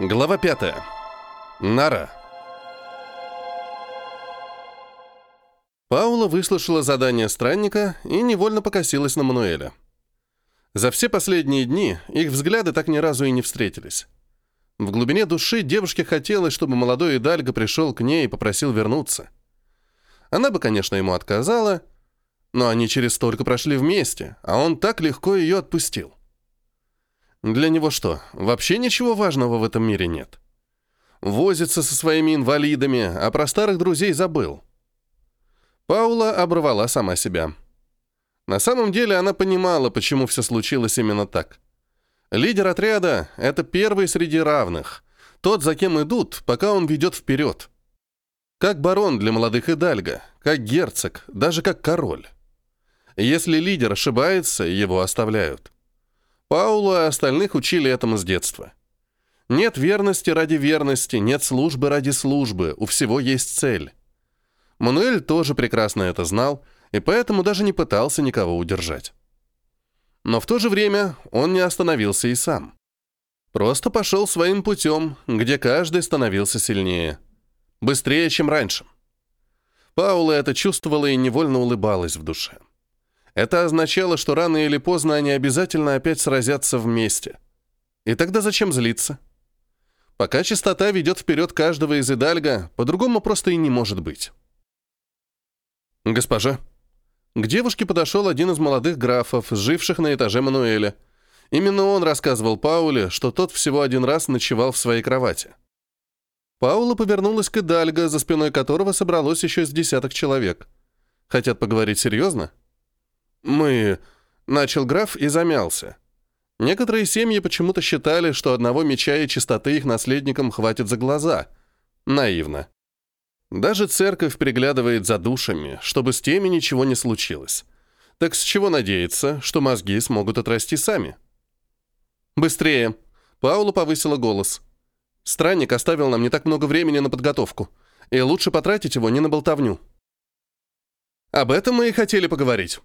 Глава 5. Нара. Паула выслушала задание странника и невольно покосилась на Мануэля. За все последние дни их взгляды так ни разу и не встретились. В глубине души девушке хотелось, чтобы молодой Идальго пришел к ней и попросил вернуться. Она бы, конечно, ему отказала, но они через столько прошли вместе, а он так легко ее отпустил. Для него что, вообще ничего важного в этом мире нет? Возится со своими инвалидами, а про старых друзей забыл. Паула оборвала сама себя. На самом деле она понимала, почему все случилось именно так. Лидер отряда — это первый среди равных. Тот, за кем идут, пока он ведет вперед. Как барон для молодых Идальго, как герцог, даже как король. Если лидер ошибается, его оставляют. Паулу и остальных учили этому с детства. Нет верности ради верности, нет службы ради службы, у всего есть цель. Мануэль тоже прекрасно это знал, и поэтому даже не пытался никого удержать. Но в то же время он не остановился и сам. Просто пошел своим путем, где каждый становился сильнее. Быстрее, чем раньше. Паула это чувствовала и невольно улыбалась в душе. Это означало, что рано или поздно они обязательно опять сразятся вместе. И тогда зачем злиться? Пока чистота ведет вперед каждого из Идальга, по-другому просто и не может быть. «Госпожа». К девушке подошел один из молодых графов, живших на этаже Мануэля. Именно он рассказывал Пауле, что тот всего один раз ночевал в своей кровати. Паула повернулась к Идальго, за спиной которого собралось еще с десяток человек. Хотят поговорить серьезно? «Мы...» — начал граф и замялся. Некоторые семьи почему-то считали, что одного меча и чистоты их наследникам хватит за глаза. Наивно. Даже церковь приглядывает за душами, чтобы с теми ничего не случилось. Так с чего надеяться, что мозги смогут отрасти сами? «Быстрее!» Паула повысила голос. «Странник оставил нам не так много времени на подготовку, и лучше потратить его не на болтовню». «Об этом мы и хотели поговорить».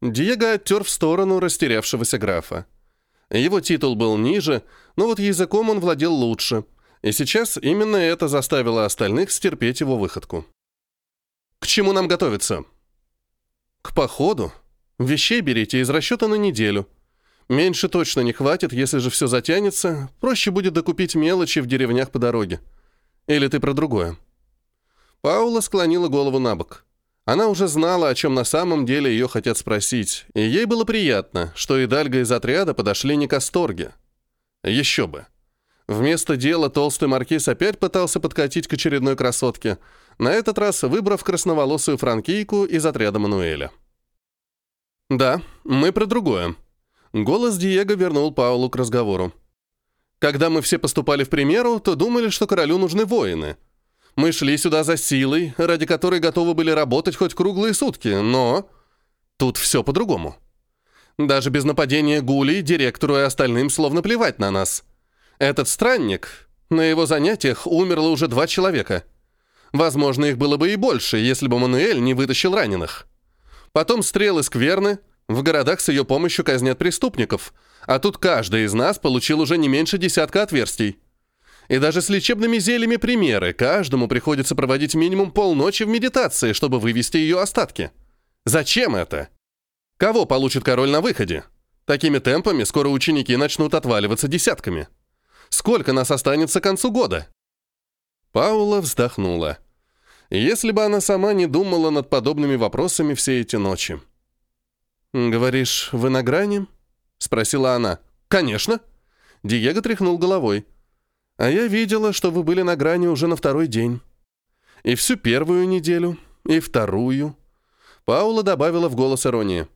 Диего оттер в сторону растерявшегося графа. Его титул был ниже, но вот языком он владел лучше, и сейчас именно это заставило остальных стерпеть его выходку. «К чему нам готовиться?» «К походу. Вещей берите из расчета на неделю. Меньше точно не хватит, если же все затянется, проще будет докупить мелочи в деревнях по дороге. Или ты про другое?» Паула склонила голову на бок. Она уже знала, о чем на самом деле ее хотят спросить, и ей было приятно, что и Дальга из отряда подошли не к Асторге. Еще бы. Вместо дела толстый маркиз опять пытался подкатить к очередной красотке, на этот раз выбрав красноволосую франкийку из отряда Мануэля. «Да, мы про другое». Голос Диего вернул Паулу к разговору. «Когда мы все поступали в примеру, то думали, что королю нужны воины». Мы шли сюда за силой, ради которой готовы были работать хоть круглые сутки, но... Тут все по-другому. Даже без нападения гулей директору и остальным словно плевать на нас. Этот странник, на его занятиях умерло уже два человека. Возможно, их было бы и больше, если бы Мануэль не вытащил раненых. Потом стрелы скверны, в городах с ее помощью казнят преступников, а тут каждый из нас получил уже не меньше десятка отверстий. И даже с лечебными зельями примеры, каждому приходится проводить минимум полночи в медитации, чтобы вывести ее остатки. Зачем это? Кого получит король на выходе? Такими темпами скоро ученики начнут отваливаться десятками. Сколько нас останется к концу года? Паула вздохнула. Если бы она сама не думала над подобными вопросами все эти ночи. «Говоришь, вы на грани?» — спросила она. «Конечно». Диего тряхнул головой. А я видела, что вы были на грани уже на второй день. И всю первую неделю, и вторую. Паула добавила в голос иронии.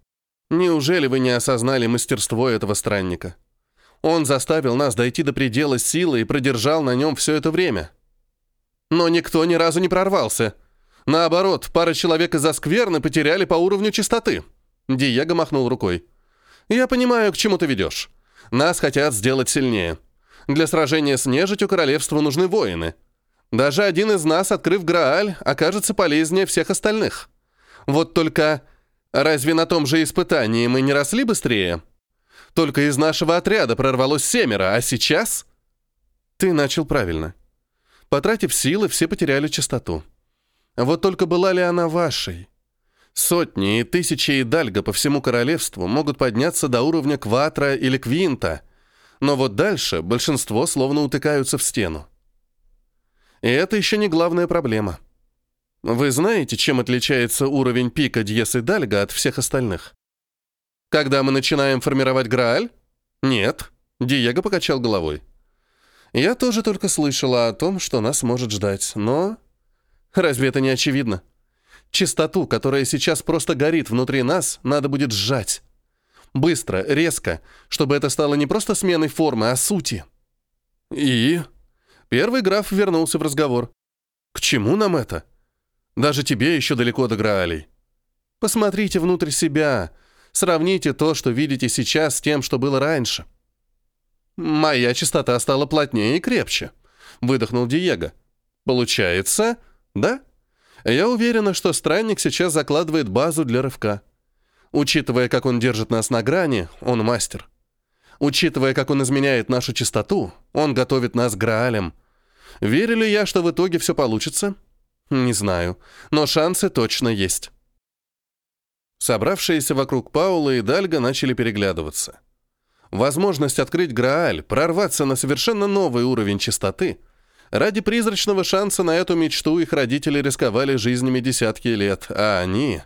Неужели вы не осознали мастерство этого странника? Он заставил нас дойти до предела силы и продержал на нем все это время. Но никто ни разу не прорвался. Наоборот, пара человек из-за скверны потеряли по уровню чистоты. Диего махнул рукой. «Я понимаю, к чему ты ведешь. Нас хотят сделать сильнее. Для сражения с нежитью королевству нужны воины. Даже один из нас, открыв Грааль, окажется полезнее всех остальных. Вот только разве на том же испытании мы не росли быстрее? Только из нашего отряда прорвалось семеро, а сейчас... Ты начал правильно. Потратив силы, все потеряли чистоту. Вот только была ли она вашей? Сотни и тысячи идальга по всему королевству могут подняться до уровня кватра или квинта, но вот дальше большинство словно утыкаются в стену. И это еще не главная проблема. Вы знаете, чем отличается уровень пика Дьес Дальга от всех остальных? Когда мы начинаем формировать Грааль? Нет. Диего покачал головой. Я тоже только слышала о том, что нас может ждать, но... Разве это не очевидно? Чистоту, которая сейчас просто горит внутри нас, надо будет сжать. Быстро, резко, чтобы это стало не просто сменой формы, а сути. И... Первый граф вернулся в разговор. К чему нам это? Даже тебе еще далеко до Граалей. Посмотрите внутрь себя, Сравните то, что видите сейчас, с тем, что было раньше. Моя чистота стала плотнее и крепче, выдохнул Диего. Получается, да? Я уверена, что странник сейчас закладывает базу для рывка. Учитывая, как он держит нас на грани, он мастер. Учитывая, как он изменяет нашу чистоту, он готовит нас к Граалям. Верю ли я, что в итоге все получится? Не знаю, но шансы точно есть. Собравшиеся вокруг Паула и Дальга начали переглядываться. Возможность открыть Грааль, прорваться на совершенно новый уровень чистоты. Ради призрачного шанса на эту мечту их родители рисковали жизнями десятки лет, а они...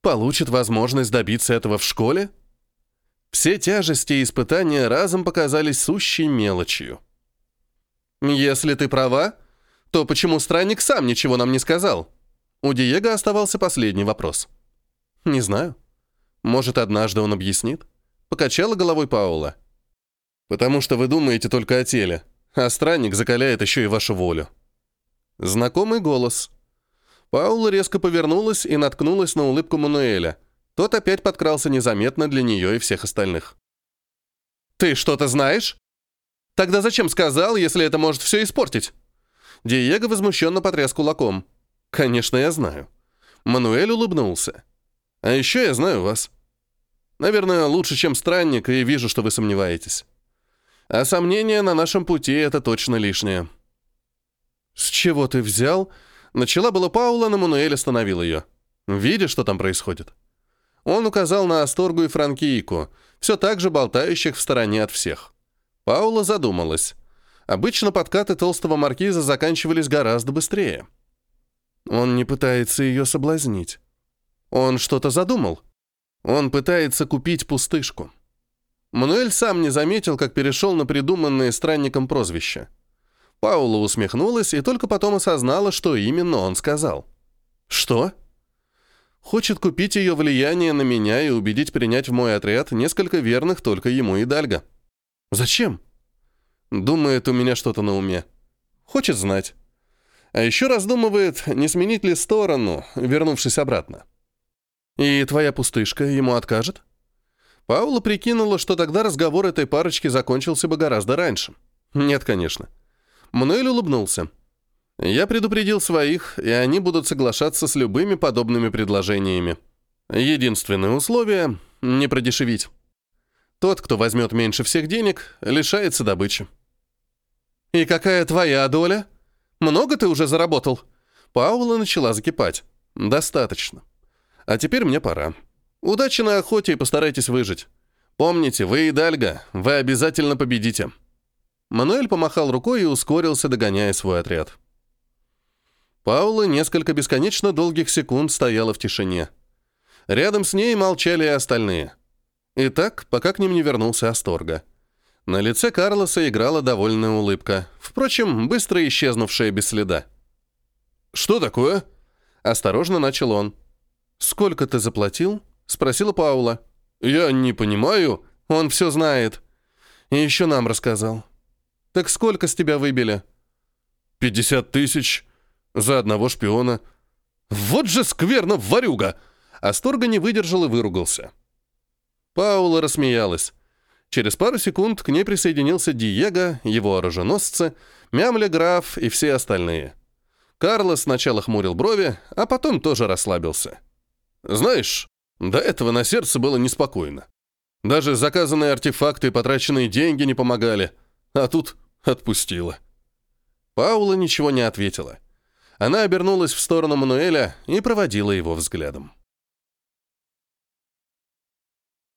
Получат возможность добиться этого в школе? Все тяжести и испытания разом показались сущей мелочью. «Если ты права, то почему странник сам ничего нам не сказал?» У Диего оставался последний вопрос. «Не знаю. Может, однажды он объяснит?» Покачала головой Паула. «Потому что вы думаете только о теле, а странник закаляет еще и вашу волю». Знакомый голос. Паула резко повернулась и наткнулась на улыбку Мануэля. Тот опять подкрался незаметно для нее и всех остальных. «Ты что-то знаешь? Тогда зачем сказал, если это может все испортить?» Диего возмущенно потряс кулаком. «Конечно, я знаю». Мануэль улыбнулся. А еще я знаю вас. Наверное, лучше, чем странник, и вижу, что вы сомневаетесь. А сомнения на нашем пути — это точно лишнее». «С чего ты взял?» Начала была Паула, но Мануэль остановил ее. «Видишь, что там происходит?» Он указал на Асторгу и Франкийку, все так же болтающих в стороне от всех. Паула задумалась. Обычно подкаты толстого маркиза заканчивались гораздо быстрее. Он не пытается ее соблазнить. Он что-то задумал. Он пытается купить пустышку. Мануэль сам не заметил, как перешел на придуманное странником прозвище. Паула усмехнулась и только потом осознала, что именно он сказал. «Что?» «Хочет купить ее влияние на меня и убедить принять в мой отряд несколько верных только ему и Дальга». «Зачем?» «Думает, у меня что-то на уме. Хочет знать. А еще раздумывает, не сменить ли сторону, вернувшись обратно». «И твоя пустышка ему откажет?» Паула прикинула, что тогда разговор этой парочки закончился бы гораздо раньше. «Нет, конечно». Мануэль улыбнулся. «Я предупредил своих, и они будут соглашаться с любыми подобными предложениями. Единственное условие — не продешевить. Тот, кто возьмет меньше всех денег, лишается добычи». «И какая твоя доля? Много ты уже заработал?» Паула начала закипать. «Достаточно. А теперь мне пора. Удачи на охоте и постарайтесь выжить. Помните, вы и Дальга, вы обязательно победите». Мануэль помахал рукой и ускорился, догоняя свой отряд. Паула несколько бесконечно долгих секунд стояла в тишине. Рядом с ней молчали и остальные. И так, пока к ним не вернулся Асторга. На лице Карлоса играла довольная улыбка, впрочем, быстро исчезнувшая без следа. «Что такое?» — осторожно начал он. «Сколько ты заплатил?» — спросила Паула. «Я не понимаю. Он все знает. И еще нам рассказал. Так сколько с тебя выбили?» «Пятьдесят тысяч за одного шпиона». «Вот же скверно, варюга!» Асторга не выдержал и выругался. Паула рассмеялась. Через пару секунд к ней присоединился Диего, его оруженосцы, Мямля граф и все остальные. Карлос сначала хмурил брови, а потом тоже расслабился. Знаешь, до этого на сердце было неспокойно. Даже заказанные артефакты и потраченные деньги не помогали. А тут Отпустила. Паула ничего не ответила. Она обернулась в сторону Мануэля и проводила его взглядом.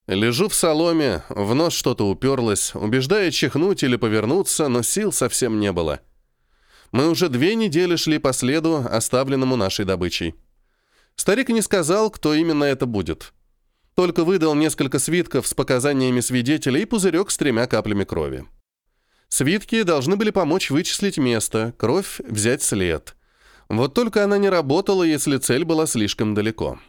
Лежу в соломе, в нос что-то уперлось, убеждая чихнуть или повернуться, но сил совсем не было. Мы уже две недели шли по следу, оставленному нашей добычей. Старик не сказал, кто именно это будет. Только выдал несколько свитков с показаниями свидетелей и пузырек с тремя каплями крови. Свитки должны были помочь вычислить место, кровь взять след. Вот только она не работала, если цель была слишком далеко.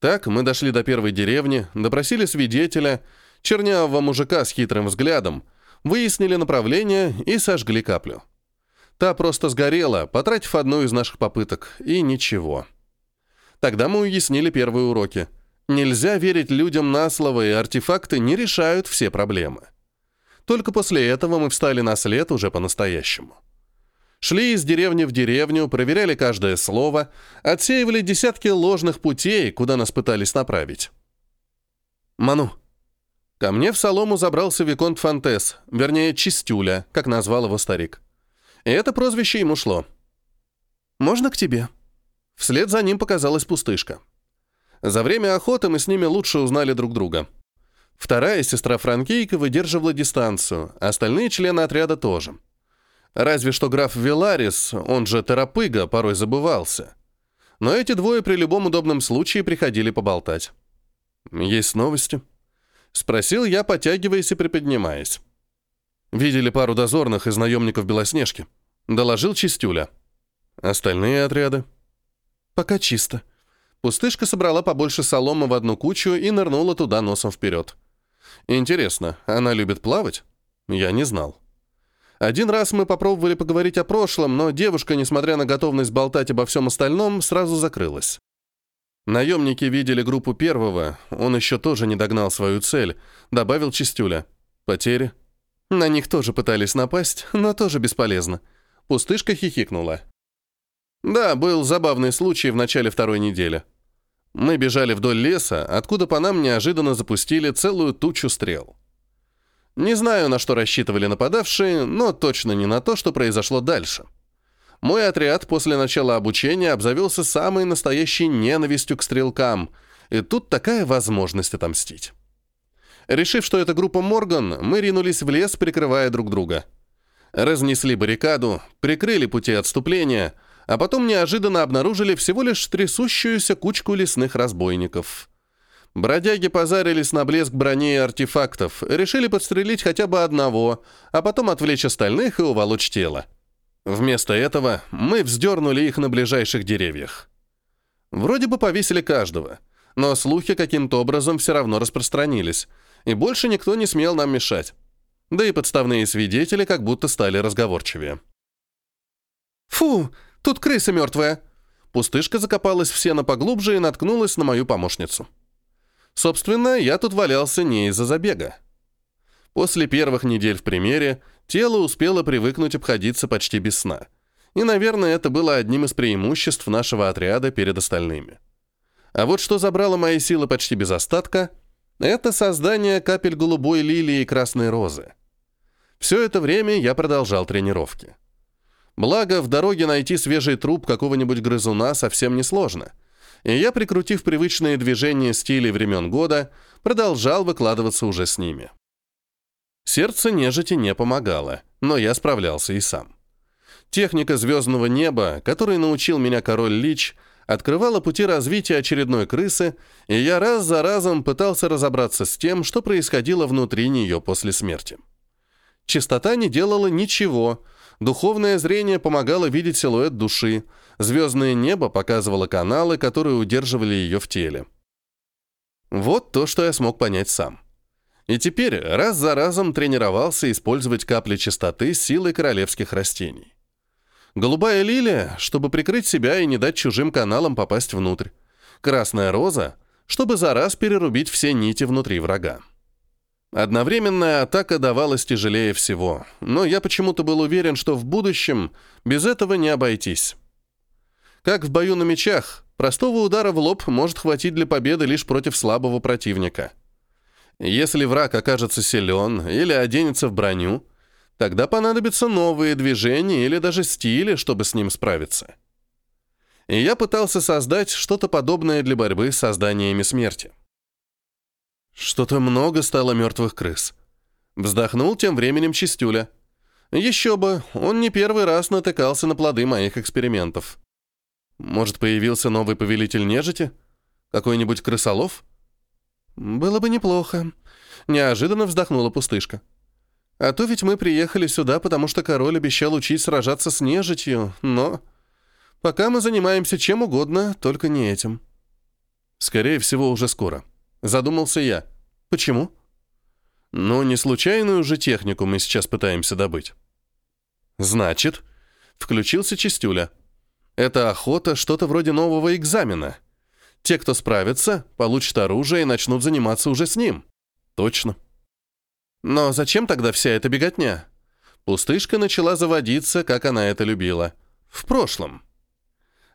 Так мы дошли до первой деревни, допросили свидетеля, чернявого мужика с хитрым взглядом, выяснили направление и сожгли каплю. Та просто сгорела, потратив одну из наших попыток, и ничего. Тогда мы уяснили первые уроки. Нельзя верить людям на слово, и артефакты не решают все проблемы. Только после этого мы встали на след уже по-настоящему. Шли из деревни в деревню, проверяли каждое слово, отсеивали десятки ложных путей, куда нас пытались направить. «Ману». Ко мне в солому забрался Виконт Фантес, вернее, Чистюля, как назвал его старик. И это прозвище ему шло. «Можно к тебе?» Вслед за ним показалась пустышка. За время охоты мы с ними лучше узнали друг друга. Вторая сестра Франкейка выдерживала дистанцию, остальные члены отряда тоже. Разве что граф Веларис, он же Терапыга, порой забывался. Но эти двое при любом удобном случае приходили поболтать. «Есть новости?» Спросил я, потягиваясь и приподнимаясь. Видели пару дозорных из наемников Белоснежки. Доложил Чистюля. Остальные отряды? Пока чисто. Пустышка собрала побольше соломы в одну кучу и нырнула туда носом вперед. Интересно, она любит плавать? Я не знал. Один раз мы попробовали поговорить о прошлом, но девушка, несмотря на готовность болтать обо всем остальном, сразу закрылась. Наемники видели группу первого, он еще тоже не догнал свою цель, добавил Чистюля. Потери? На них тоже пытались напасть, но тоже бесполезно. Пустышка хихикнула. Да, был забавный случай в начале второй недели. Мы бежали вдоль леса, откуда по нам неожиданно запустили целую тучу стрел. Не знаю, на что рассчитывали нападавшие, но точно не на то, что произошло дальше. Мой отряд после начала обучения обзавелся самой настоящей ненавистью к стрелкам, и тут такая возможность отомстить. Решив, что это группа Морган, мы ринулись в лес, прикрывая друг друга. Разнесли баррикаду, прикрыли пути отступления, а потом неожиданно обнаружили всего лишь трясущуюся кучку лесных разбойников. Бродяги позарились на блеск брони и артефактов, решили подстрелить хотя бы одного, а потом отвлечь остальных и уволочь тело. Вместо этого мы вздернули их на ближайших деревьях. Вроде бы повесили каждого, но слухи каким-то образом все равно распространились, и больше никто не смел нам мешать. Да и подставные свидетели как будто стали разговорчивее. «Фу, тут крыса мертвая!» Пустышка закопалась в сено поглубже и наткнулась на мою помощницу. Собственно, я тут валялся не из-за забега. После первых недель в примере тело успело привыкнуть обходиться почти без сна. И, наверное, это было одним из преимуществ нашего отряда перед остальными. А вот что забрало мои силы почти без остатка, это создание капель голубой лилии и красной розы. Все это время я продолжал тренировки. Благо, в дороге найти свежий труп какого-нибудь грызуна совсем несложно — и я, прикрутив привычные движения стилей времен года, продолжал выкладываться уже с ними. Сердце нежити не помогало, но я справлялся и сам. Техника звездного неба, которой научил меня король Лич, открывала пути развития очередной крысы, и я раз за разом пытался разобраться с тем, что происходило внутри нее после смерти. Чистота не делала ничего, духовное зрение помогало видеть силуэт души, Звездное небо показывало каналы, которые удерживали ее в теле. Вот то, что я смог понять сам. И теперь раз за разом тренировался использовать капли чистоты силой королевских растений. Голубая лилия, чтобы прикрыть себя и не дать чужим каналам попасть внутрь. Красная роза, чтобы за раз перерубить все нити внутри врага. Одновременная атака давалась тяжелее всего, но я почему-то был уверен, что в будущем без этого не обойтись. Как в бою на мечах, простого удара в лоб может хватить для победы лишь против слабого противника. Если враг окажется силен или оденется в броню, Тогда понадобятся новые движения или даже стили, чтобы с ним справиться. И я пытался создать что-то подобное для борьбы с созданиями смерти. Что-то много стало мертвых крыс. Вздохнул тем временем Чистюля. Еще бы, он не первый раз натыкался на плоды моих экспериментов. Может, появился новый повелитель нежити? Какой-нибудь крысолов? Было бы неплохо. Неожиданно вздохнула пустышка. А то ведь мы приехали сюда, потому что король обещал учить сражаться с нежитью, но... Пока мы занимаемся чем угодно, только не этим. Скорее всего, уже скоро. Задумался я. Почему? Ну, не случайную же технику мы сейчас пытаемся добыть. Значит, включился Чистюля. Это охота что-то вроде нового экзамена. Те, кто справится, получат оружие и начнут заниматься уже с ним. Точно. Но зачем тогда вся эта беготня? Пустышка начала заводиться, как она это любила. В прошлом.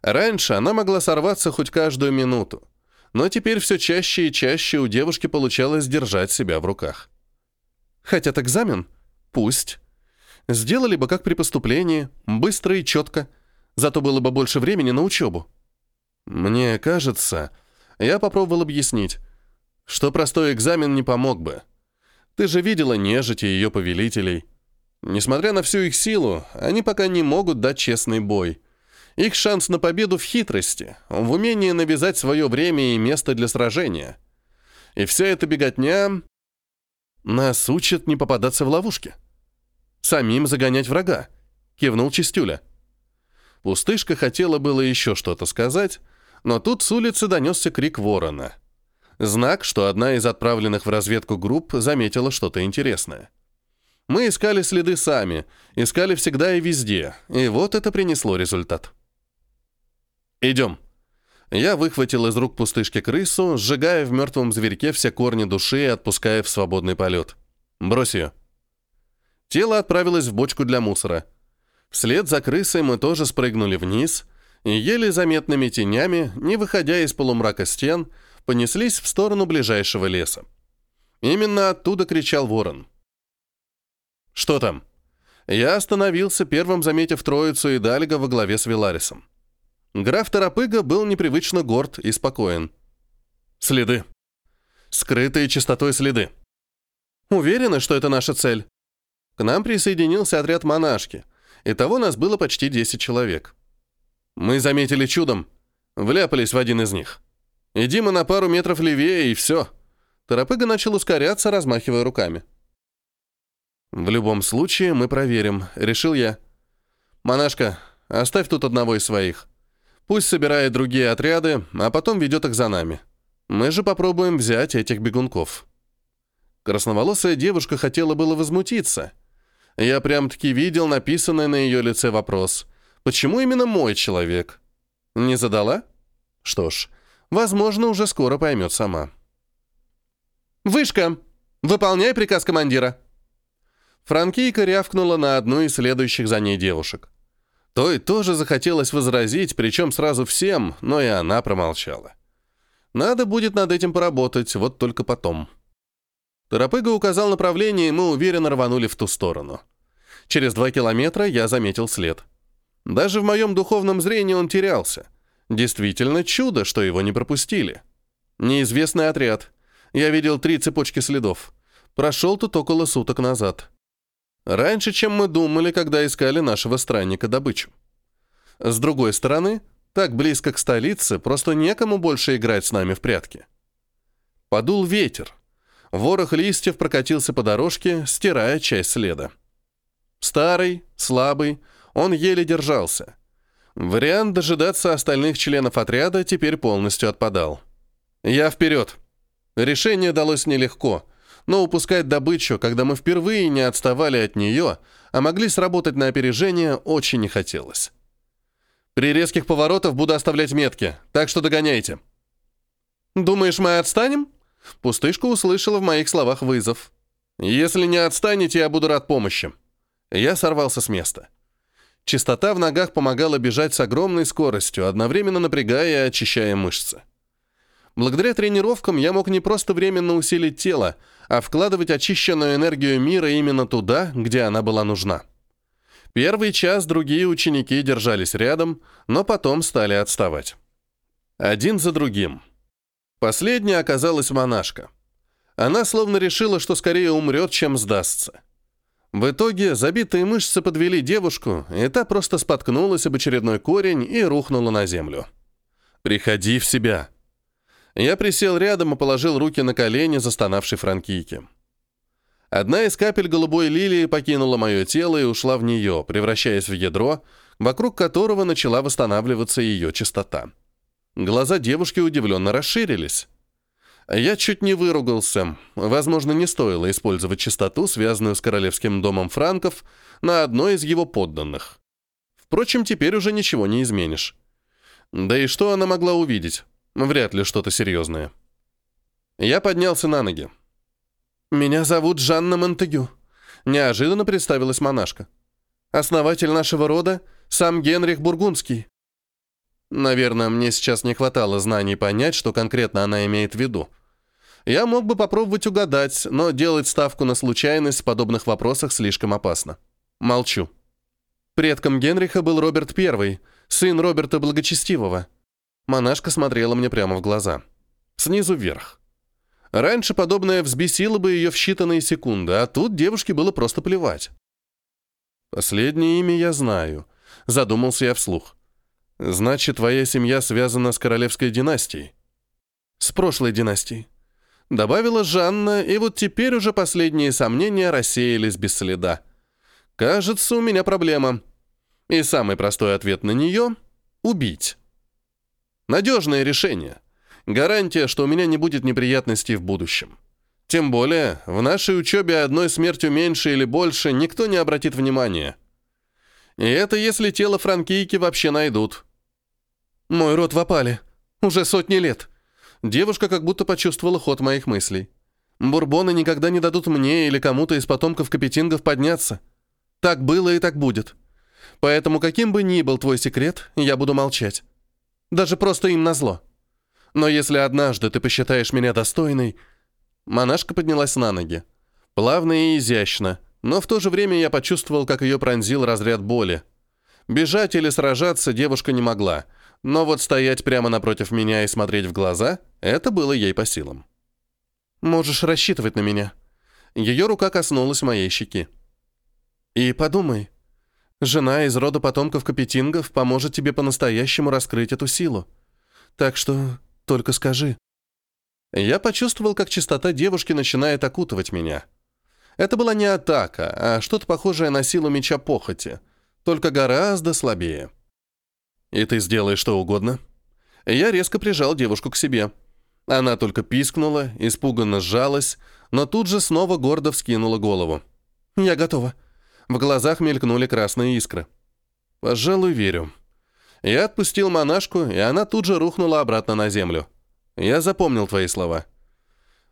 Раньше она могла сорваться хоть каждую минуту, но теперь все чаще и чаще у девушки получалось держать себя в руках. Хотят экзамен? Пусть. Сделали бы как при поступлении, быстро и четко, зато было бы больше времени на учебу. Мне кажется, я попробовал объяснить, что простой экзамен не помог бы. Ты же видела нежить и ее повелителей. Несмотря на всю их силу, они пока не могут дать честный бой. Их шанс на победу в хитрости, в умении навязать свое время и место для сражения. И вся эта беготня нас учит не попадаться в ловушки. Самим загонять врага, кивнул Чистюля. Пустышка хотела было еще что-то сказать, но тут с улицы донесся крик ворона. Знак, что одна из отправленных в разведку групп заметила что-то интересное. Мы искали следы сами, искали всегда и везде, и вот это принесло результат. «Идем». Я выхватил из рук пустышки крысу, сжигая в мертвом зверьке все корни души и отпуская в свободный полет. «Брось ее». Тело отправилось в бочку для мусора. Вслед за крысой мы тоже спрыгнули вниз и еле заметными тенями, не выходя из полумрака стен, понеслись в сторону ближайшего леса. Именно оттуда кричал ворон. «Что там?» Я остановился, первым заметив троицу и Дальга во главе с Виларисом. Граф Тарапыга был непривычно горд и спокоен. Следы. Скрытые чистотой следы. Уверены, что это наша цель? К нам присоединился отряд монашки. Итого нас было почти 10 человек. Мы заметили чудом. Вляпались в один из них. Иди мы на пару метров левее, и все. Тарапыга начал ускоряться, размахивая руками. «В любом случае, мы проверим», — решил я. «Монашка, оставь тут одного из своих. Пусть собирает другие отряды, а потом ведет их за нами. Мы же попробуем взять этих бегунков». Красноволосая девушка хотела было возмутиться. Я прям-таки видел написанный на ее лице вопрос. «Почему именно мой человек?» Не задала? Что ж, возможно, уже скоро поймет сама. «Вышка! Выполняй приказ командира!» Франкийка рявкнула на одну из следующих за ней девушек. Той тоже захотелось возразить, причем сразу всем, но и она промолчала. Надо будет над этим поработать, вот только потом. Торопыга указал направление, и мы уверенно рванули в ту сторону. Через два километра я заметил след. Даже в моем духовном зрении он терялся. Действительно чудо, что его не пропустили. Неизвестный отряд. Я видел три цепочки следов. Прошел тут около суток назад. Раньше, чем мы думали, когда искали нашего странника добычу. С другой стороны, так близко к столице, просто некому больше играть с нами в прятки. Подул ветер. Ворох листьев прокатился по дорожке, стирая часть следа. Старый, слабый, он еле держался. Вариант дожидаться остальных членов отряда теперь полностью отпадал. Я вперед. Решение далось нелегко — но упускать добычу, когда мы впервые не отставали от нее, а могли сработать на опережение, очень не хотелось. При резких поворотах буду оставлять метки, так что догоняйте. «Думаешь, мы отстанем?» Пустышка услышала в моих словах вызов. «Если не отстанете, я буду рад помощи». Я сорвался с места. Чистота в ногах помогала бежать с огромной скоростью, одновременно напрягая и очищая мышцы. Благодаря тренировкам я мог не просто временно усилить тело, а вкладывать очищенную энергию мира именно туда, где она была нужна. Первый час другие ученики держались рядом, но потом стали отставать. Один за другим. Последняя оказалась монашка. Она словно решила, что скорее умрет, чем сдастся. В итоге забитые мышцы подвели девушку, и та просто споткнулась об очередной корень и рухнула на землю. «Приходи в себя». Я присел рядом и положил руки на колени застонавшей франкийки. Одна из капель голубой лилии покинула мое тело и ушла в нее, превращаясь в ядро, вокруг которого начала восстанавливаться ее чистота. Глаза девушки удивленно расширились. Я чуть не выругался. Возможно, не стоило использовать чистоту, связанную с королевским домом франков, на одной из его подданных. Впрочем, теперь уже ничего не изменишь. Да и что она могла увидеть? Вряд ли что-то серьезное. Я поднялся на ноги. «Меня зовут Жанна Монтегю», — неожиданно представилась монашка. «Основатель нашего рода — сам Генрих Бургундский». Наверное, мне сейчас не хватало знаний понять, что конкретно она имеет в виду. Я мог бы попробовать угадать, но делать ставку на случайность в подобных вопросах слишком опасно. Молчу. Предком Генриха был Роберт I, сын Роберта Благочестивого. Монашка смотрела мне прямо в глаза. Снизу вверх. Раньше подобное взбесило бы ее в считанные секунды, а тут девушке было просто плевать. «Последнее имя я знаю», — задумался я вслух. «Значит, твоя семья связана с королевской династией?» «С прошлой династией», — добавила Жанна, и вот теперь уже последние сомнения рассеялись без следа. «Кажется, у меня проблема. И самый простой ответ на нее — убить. Надежное решение». Гарантия, что у меня не будет неприятностей в будущем. Тем более, в нашей учебе одной смертью меньше или больше никто не обратит внимания. И это если тело франкийки вообще найдут. Мой род в опале. Уже сотни лет. Девушка как будто почувствовала ход моих мыслей. Бурбоны никогда не дадут мне или кому-то из потомков капетингов подняться. Так было и так будет. Поэтому каким бы ни был твой секрет, я буду молчать. Даже просто им назло. Но если однажды ты посчитаешь меня достойной...» Монашка поднялась на ноги. Плавно и изящно, но в то же время я почувствовал, как ее пронзил разряд боли. Бежать или сражаться девушка не могла, но вот стоять прямо напротив меня и смотреть в глаза — это было ей по силам. «Можешь рассчитывать на меня». Ее рука коснулась моей щеки. «И подумай, жена из рода потомков Капетингов поможет тебе по-настоящему раскрыть эту силу. Так что только скажи». Я почувствовал, как чистота девушки начинает окутывать меня. Это была не атака, а что-то похожее на силу меча похоти, только гораздо слабее. «И ты сделаешь что угодно?» Я резко прижал девушку к себе. Она только пискнула, испуганно сжалась, но тут же снова гордо вскинула голову. «Я готова». В глазах мелькнули красные искры. «Пожалуй, верю». Я отпустил монашку, и она тут же рухнула обратно на землю. Я запомнил твои слова.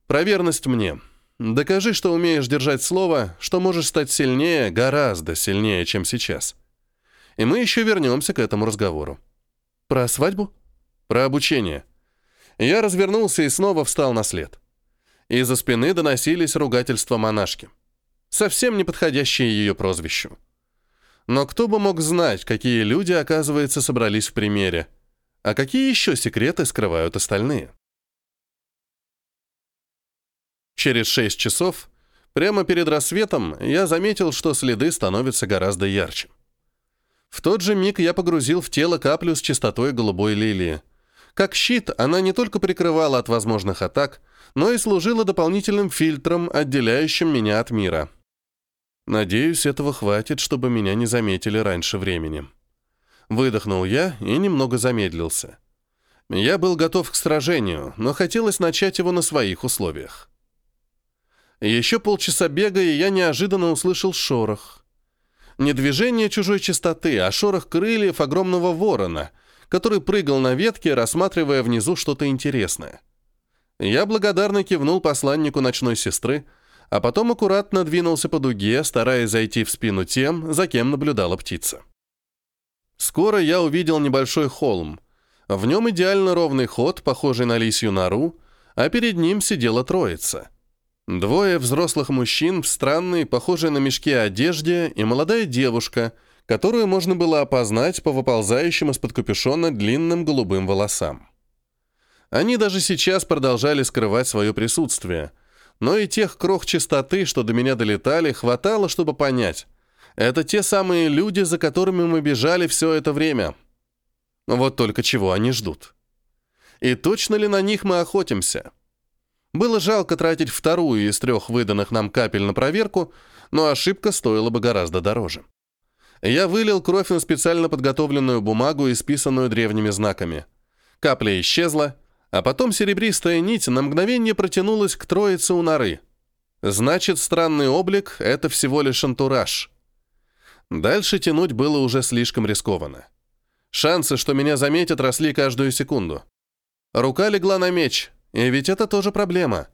Про верность мне. Докажи, что умеешь держать слово, что можешь стать сильнее, гораздо сильнее, чем сейчас. И мы еще вернемся к этому разговору. Про свадьбу? Про обучение. Я развернулся и снова встал на след. Из-за спины доносились ругательства монашки. Совсем не подходящие ее прозвищу. Но кто бы мог знать, какие люди, оказывается, собрались в примере? А какие еще секреты скрывают остальные? Через шесть часов, прямо перед рассветом, я заметил, что следы становятся гораздо ярче. В тот же миг я погрузил в тело каплю с чистотой голубой лилии. Как щит, она не только прикрывала от возможных атак, но и служила дополнительным фильтром, отделяющим меня от мира. Надеюсь, этого хватит, чтобы меня не заметили раньше времени. Выдохнул я и немного замедлился. Я был готов к сражению, но хотелось начать его на своих условиях. Еще полчаса бега, и я неожиданно услышал шорох. Не движение чужой частоты, а шорох крыльев огромного ворона, который прыгал на ветке, рассматривая внизу что-то интересное. Я благодарно кивнул посланнику ночной сестры, а потом аккуратно двинулся по дуге, стараясь зайти в спину тем, за кем наблюдала птица. Скоро я увидел небольшой холм. В нем идеально ровный ход, похожий на лисью нору, а перед ним сидела троица. Двое взрослых мужчин в странной, похожей на мешки одежде, и молодая девушка, которую можно было опознать по выползающим из-под капюшона длинным голубым волосам. Они даже сейчас продолжали скрывать свое присутствие, но и тех крох чистоты, что до меня долетали, хватало, чтобы понять. Это те самые люди, за которыми мы бежали все это время. Вот только чего они ждут. И точно ли на них мы охотимся? Было жалко тратить вторую из трех выданных нам капель на проверку, но ошибка стоила бы гораздо дороже. Я вылил кровь на специально подготовленную бумагу, исписанную древними знаками. Капля исчезла, а потом серебристая нить на мгновение протянулась к троице у норы. Значит, странный облик — это всего лишь антураж. Дальше тянуть было уже слишком рискованно. Шансы, что меня заметят, росли каждую секунду. Рука легла на меч, и ведь это тоже проблема.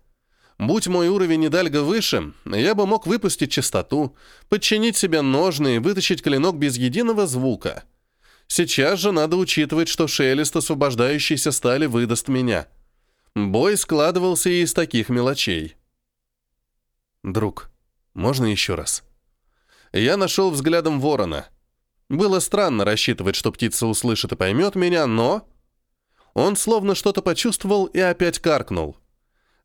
Будь мой уровень недальга выше, я бы мог выпустить частоту, подчинить себе ножны и вытащить клинок без единого звука. Сейчас же надо учитывать, что шелест освобождающейся стали выдаст меня. Бой складывался и из таких мелочей. «Друг, можно еще раз?» Я нашел взглядом ворона. Было странно рассчитывать, что птица услышит и поймет меня, но... Он словно что-то почувствовал и опять каркнул.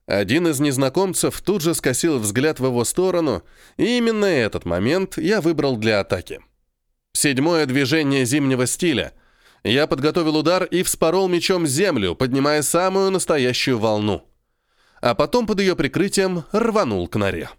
Один из незнакомцев тут же скосил взгляд в его сторону, и именно этот момент я выбрал для атаки. Седьмое движение зимнего стиля. Я подготовил удар и вспорол мечом землю, поднимая самую настоящую волну. А потом под ее прикрытием рванул к норе.